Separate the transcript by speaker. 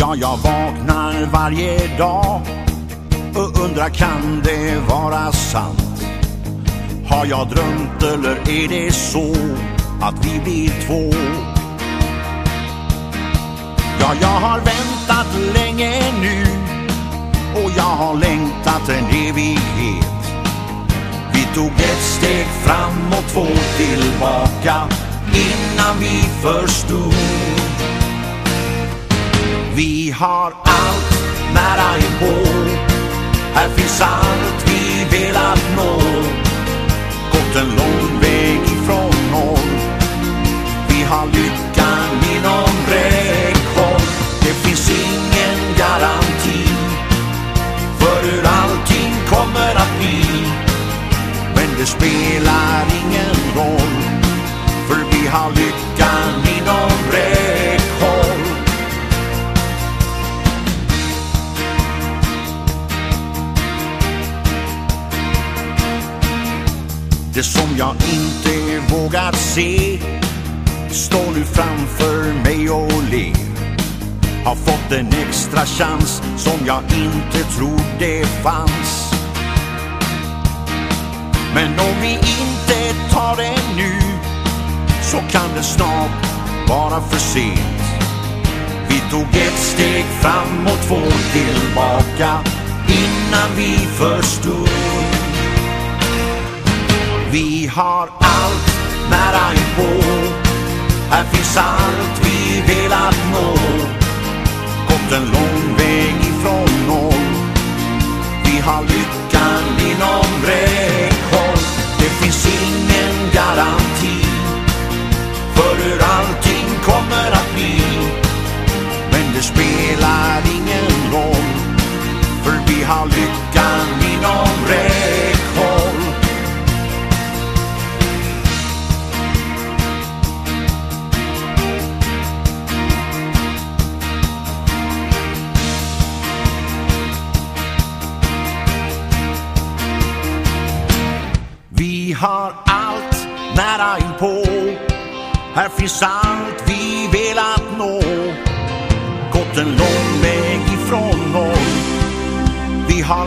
Speaker 1: Ja, jag vaknar varje dag och undrar kan det vara sant? Har jag drömt eller är det så att vi blir två? Ja, jag har väntat länge nu och jag har längtat en evighet. Vi tog ett steg fram och två tillbaka innan vi förstod. Vi har allt nära inpå. Här finns allt vi velat nå. Gått en lång väg ifrån noll. Vi har lyckan inom räckhåll. Det finns ingen garanti för hur allting kommer att bli. Men det spelar ingen roll, för vi har lyckan Det som jag inte vågat se står nu framför mig och ler. Har fått en extra chans som jag inte trodde fanns. Men om vi inte tar det nu så kan det snart vara för sent. Vi tog ett steg fram och två tillbaka innan vi förstod. Vi har allt nära inpå. Här finns allt vi velat nå. Gått en lång väg ifrån noll. Vi har lyckan inom räckhåll. Det finns ingen garanti för hur allting kommer att bli. Men det spelar har allt nära inpå. Här finns allt vi velat nå. Gått en lång väg ifrån noll. Vi har